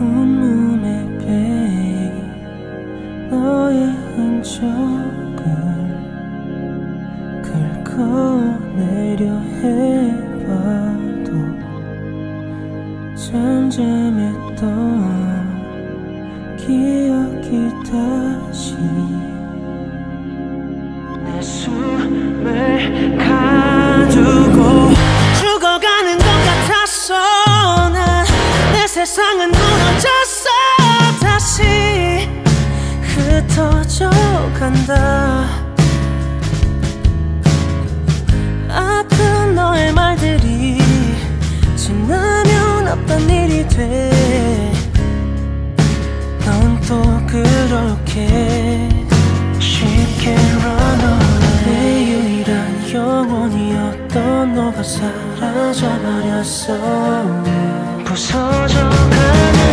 온몸에 베인 너의 흔적을 긁어내려 해봐도 잠잠했던 기억이 다시 세상은 무너졌어. 다시 흩어져 간다. 아픈 너의 말들이 지나면 없던 일이 돼. 넌 또 그렇게 쉽게 run away 내 유일한 영혼이었던 너가 사라져버렸어 부서져가는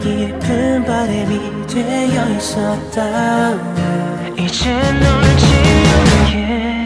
깊은 바람이 되어 있었다. 이제 널 지울게